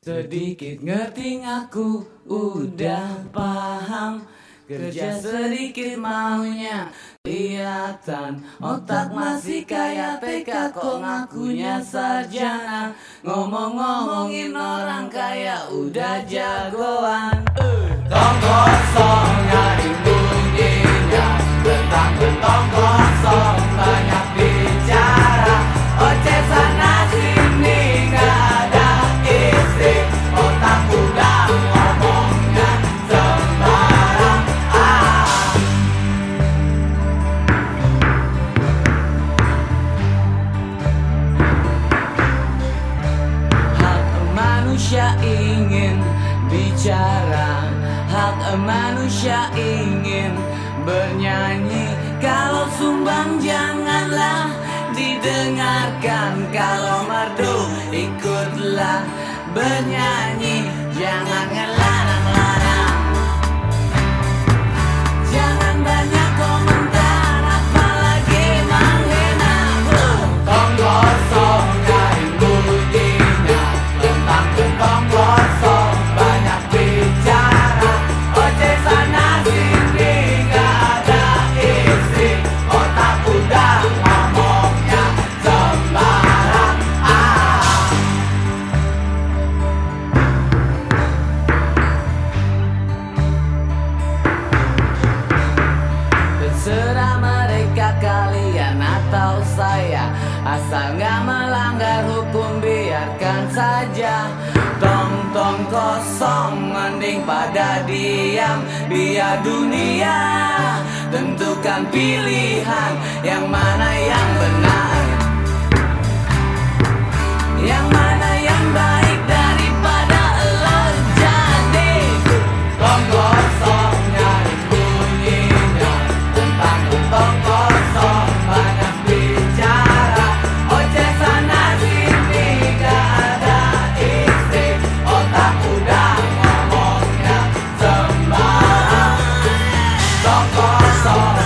Sedikit ngerti ngaku udah paham. Kerja sedikit maunya kelihatan. Otak masih kayak TK kok ngakunya sarjana. Ngomong-ngomongin orang kaya udah jagoan manusia ingin bicara. Hak manusia ingin bernyanyi. Kalau sumbang janganlah didengarkan. Kalau merdu ikutlah bernyanyi. Jangan Terserah mereka kalian atau saya. Asal nggak melanggar hukum biarkan saja. Tong-tong kosong mending pada diam. Biar dunia tentukan pilihan. Yang mana yang benar Passa